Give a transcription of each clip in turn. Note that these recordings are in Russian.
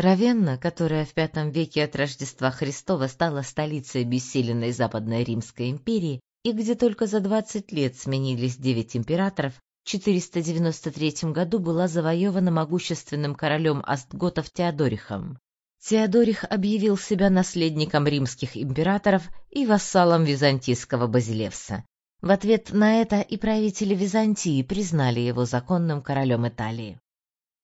Равенна, которая в V веке от Рождества Христова стала столицей бессиленной Западной Римской империи и где только за 20 лет сменились девять императоров, в 493 году была завоевана могущественным королем Астготов Теодорихом. Теодорих объявил себя наследником римских императоров и вассалом византийского Базилевса. В ответ на это и правители Византии признали его законным королем Италии.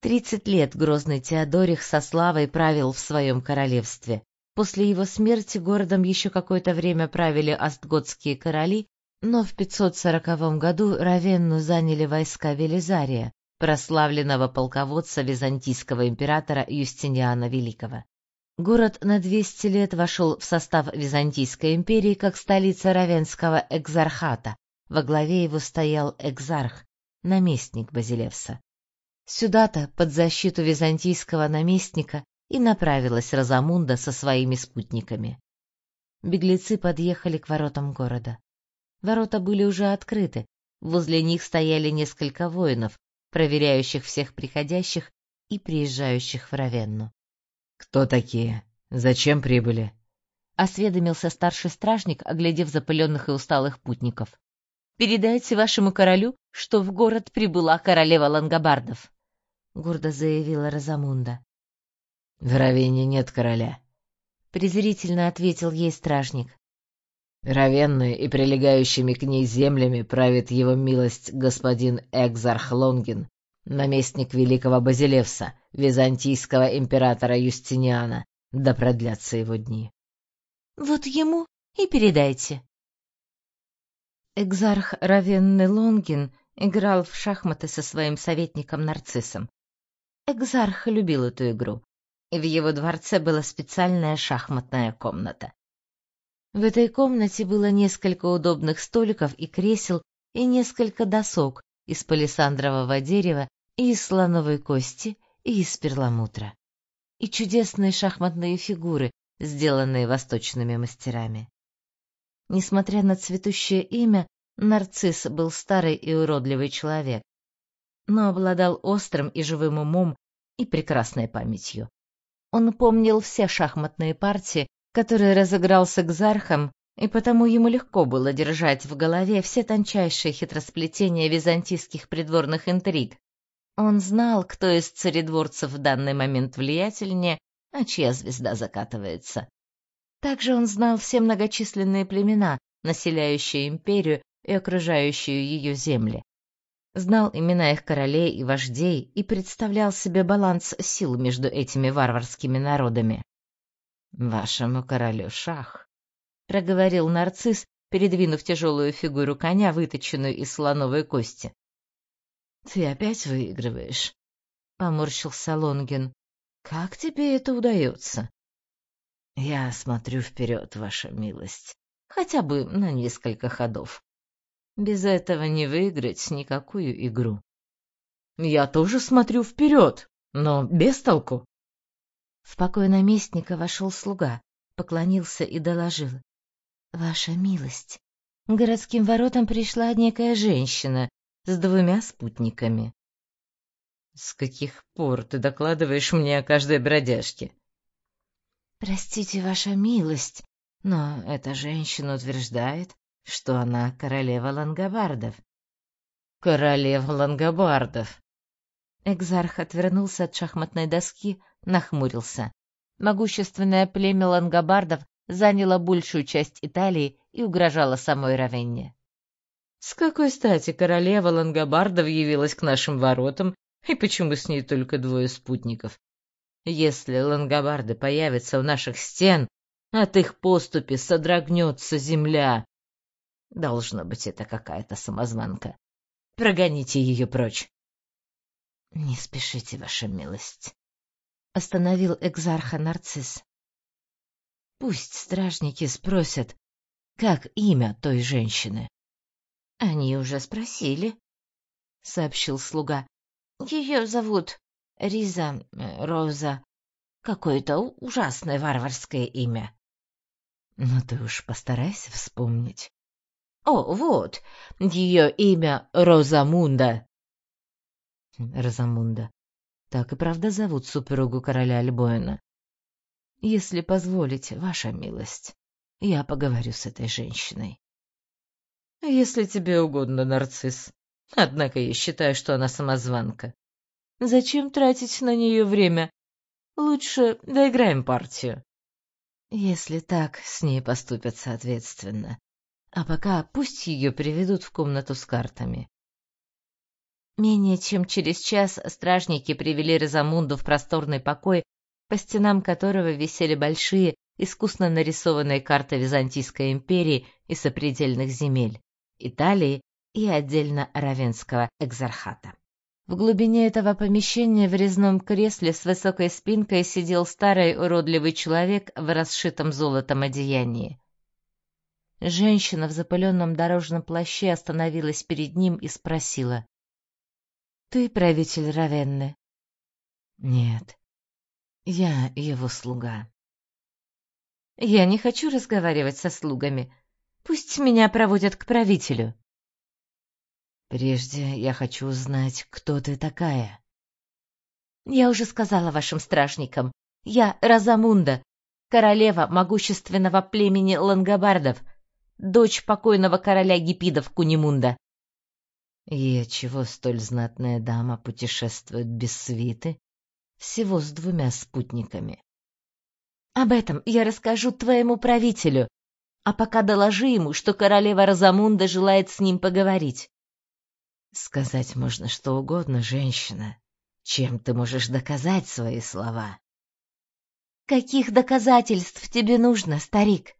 Тридцать лет грозный Теодорих со славой правил в своем королевстве. После его смерти городом еще какое-то время правили астготские короли, но в 540 году Равенну заняли войска Велизария, прославленного полководца византийского императора Юстиниана Великого. Город на 200 лет вошел в состав Византийской империи как столица Равенского экзархата. Во главе его стоял экзарх, наместник Базилевса. Сюда-то, под защиту византийского наместника, и направилась Розамунда со своими спутниками. Беглецы подъехали к воротам города. Ворота были уже открыты, возле них стояли несколько воинов, проверяющих всех приходящих и приезжающих в Равенну. «Кто такие? Зачем прибыли?» — осведомился старший стражник, оглядев запыленных и усталых путников. «Передайте вашему королю, что в город прибыла королева Лангобардов», — гордо заявила Розамунда. «В Равенне нет короля», — презрительно ответил ей стражник. Равенной и прилегающими к ней землями правит его милость господин Экзарх Лонгин, наместник великого Базилевса, византийского императора Юстиниана, да продлятся его дни. — Вот ему и передайте. Экзарх Равенны Лонгин играл в шахматы со своим советником Нарциссом. Экзарх любил эту игру, и в его дворце была специальная шахматная комната. В этой комнате было несколько удобных столиков и кресел и несколько досок из палисандрового дерева и из слоновой кости и из перламутра. И чудесные шахматные фигуры, сделанные восточными мастерами. Несмотря на цветущее имя, Нарцисс был старый и уродливый человек, но обладал острым и живым умом и прекрасной памятью. Он помнил все шахматные партии, которые разыграл с Экзархом, и потому ему легко было держать в голове все тончайшие хитросплетения византийских придворных интриг. Он знал, кто из царедворцев в данный момент влиятельнее, а чья звезда закатывается. Также он знал все многочисленные племена, населяющие империю и окружающую ее земли. Знал имена их королей и вождей и представлял себе баланс сил между этими варварскими народами. «Вашему королю шах», — проговорил нарцисс, передвинув тяжелую фигуру коня, выточенную из слоновой кости. «Ты опять выигрываешь?» — поморщился Лонгин. «Как тебе это удается?» «Я смотрю вперед, ваша милость, хотя бы на несколько ходов. Без этого не выиграть никакую игру. Я тоже смотрю вперед, но без толку. В покой наместника вошел слуга, поклонился и доложил. Ваша милость, к городским воротам пришла некая женщина с двумя спутниками. С каких пор ты докладываешь мне о каждой бродяжке? Простите, ваша милость, но эта женщина утверждает, что она королева лангобардов. Королева лангобардов. Экзарх отвернулся от шахматной доски, нахмурился. Могущественное племя лангобардов заняло большую часть Италии и угрожало самой Равенне. С какой стати королева лангобардов явилась к нашим воротам, и почему с ней только двое спутников? Если лангобарды появятся у наших стен, от их поступи содрогнется земля. Должно быть, это какая-то самозванка. Прогоните ее прочь. — Не спешите, ваша милость, — остановил экзарха нарцисс. — Пусть стражники спросят, как имя той женщины. — Они уже спросили, — сообщил слуга. — Ее зовут Риза, э, Роза, какое-то ужасное варварское имя. — Ну ты уж постарайся вспомнить. О, вот, ее имя Розамунда. Розамунда. Так и правда зовут супругу короля Альбоина. Если позволите, ваша милость, я поговорю с этой женщиной. Если тебе угодно, нарцисс. Однако я считаю, что она самозванка. Зачем тратить на нее время? Лучше доиграем партию. Если так, с ней поступят соответственно. А пока пусть ее приведут в комнату с картами. Менее чем через час стражники привели Розамунду в просторный покой, по стенам которого висели большие, искусно нарисованные карты Византийской империи и сопредельных земель, Италии и отдельно Равенского экзархата. В глубине этого помещения в резном кресле с высокой спинкой сидел старый уродливый человек в расшитом золотом одеянии. Женщина в запыленном дорожном плаще остановилась перед ним и спросила. — Ты правитель Равенны? — Нет, я его слуга. — Я не хочу разговаривать со слугами. Пусть меня проводят к правителю. — Прежде я хочу узнать, кто ты такая. — Я уже сказала вашим стражникам. Я Розамунда, королева могущественного племени лангобардов — дочь покойного короля Гипидов Кунимунда. И чего столь знатная дама путешествует без свиты, всего с двумя спутниками? Об этом я расскажу твоему правителю, а пока доложи ему, что королева Розамунда желает с ним поговорить. Сказать можно что угодно, женщина. Чем ты можешь доказать свои слова? Каких доказательств тебе нужно, старик?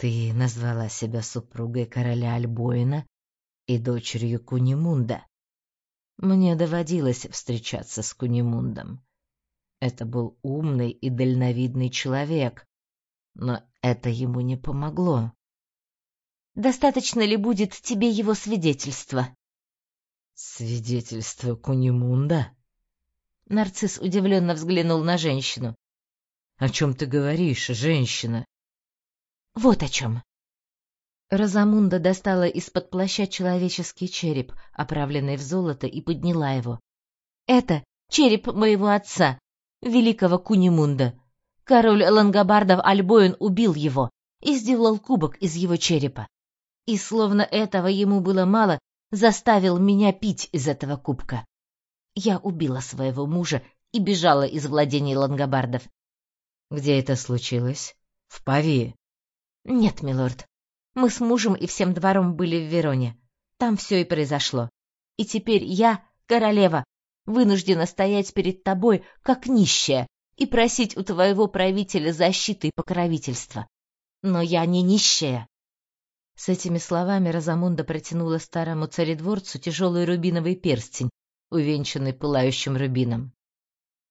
Ты назвала себя супругой короля Альбоина и дочерью Кунимунда. Мне доводилось встречаться с Кунимундом. Это был умный и дальновидный человек, но это ему не помогло. Достаточно ли будет тебе его свидетельства? Свидетельство Кунимунда? Нарцисс удивленно взглянул на женщину. О чем ты говоришь, женщина? Вот о чем. Розамунда достала из-под плаща человеческий череп, оправленный в золото, и подняла его. Это череп моего отца, великого Кунимунда. Король Лангобардов Альбоин убил его и сделал кубок из его черепа. И словно этого ему было мало, заставил меня пить из этого кубка. Я убила своего мужа и бежала из владений Лангобардов. Где это случилось? В Павии. Нет, милорд. Мы с мужем и всем двором были в Вероне. Там все и произошло. И теперь я, королева, вынуждена стоять перед тобой, как нищая, и просить у твоего правителя защиты и покровительства. Но я не нищая. С этими словами Розамунда протянула старому царедворцу тяжелый рубиновый перстень, увенчанный пылающим рубином.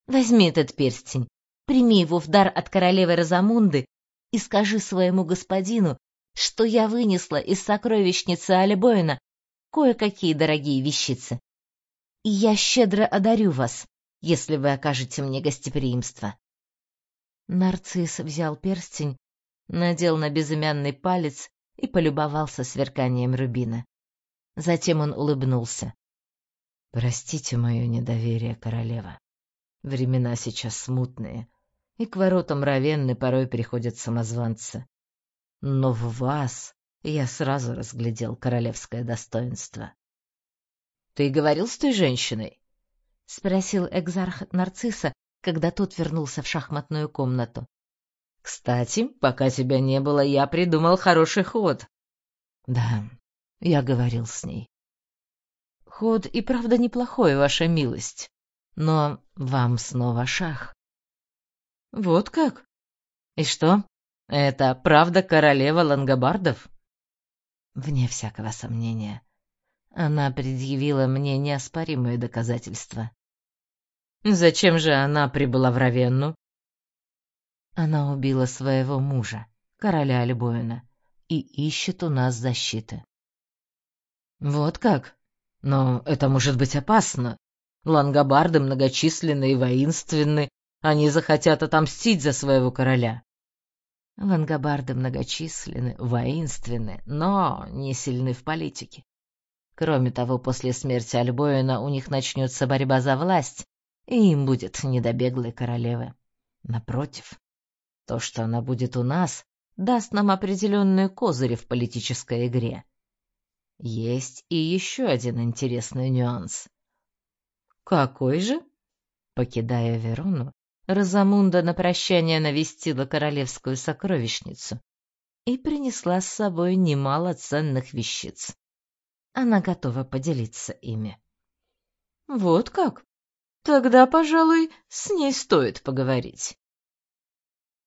Возьми этот перстень, прими его в дар от королевы Розамунды и скажи своему господину, что я вынесла из сокровищницы Альбоина кое-какие дорогие вещицы. И я щедро одарю вас, если вы окажете мне гостеприимство. Нарцисс взял перстень, надел на безымянный палец и полюбовался сверканием рубина. Затем он улыбнулся. «Простите мое недоверие, королева. Времена сейчас смутные и к воротам Равенны порой приходят самозванцы. Но в вас я сразу разглядел королевское достоинство. — Ты говорил с той женщиной? — спросил экзарх Нарцисса, когда тот вернулся в шахматную комнату. — Кстати, пока тебя не было, я придумал хороший ход. — Да, я говорил с ней. — Ход и правда неплохой, ваша милость, но вам снова шах. Вот как? И что? Это правда королева лангобардов? Вне всякого сомнения. Она предъявила мне неоспоримые доказательства. Зачем же она прибыла в Равенну? Она убила своего мужа, короля Альбоина, и ищет у нас защиты. Вот как? Но это может быть опасно. Лангобарды многочисленны и воинственны, они захотят отомстить за своего короля. Лангобарды многочисленны, воинственны, но не сильны в политике. Кроме того, после смерти Альбоина у них начнется борьба за власть, и им будет не до беглой королевы. Напротив, то, что она будет у нас, даст нам определенные козыри в политической игре. Есть и еще один интересный нюанс. Какой же? Покидая Верону, Розамунда на прощание навестила королевскую сокровищницу и принесла с собой немало ценных вещиц. Она готова поделиться ими. Вот как? Тогда, пожалуй, с ней стоит поговорить.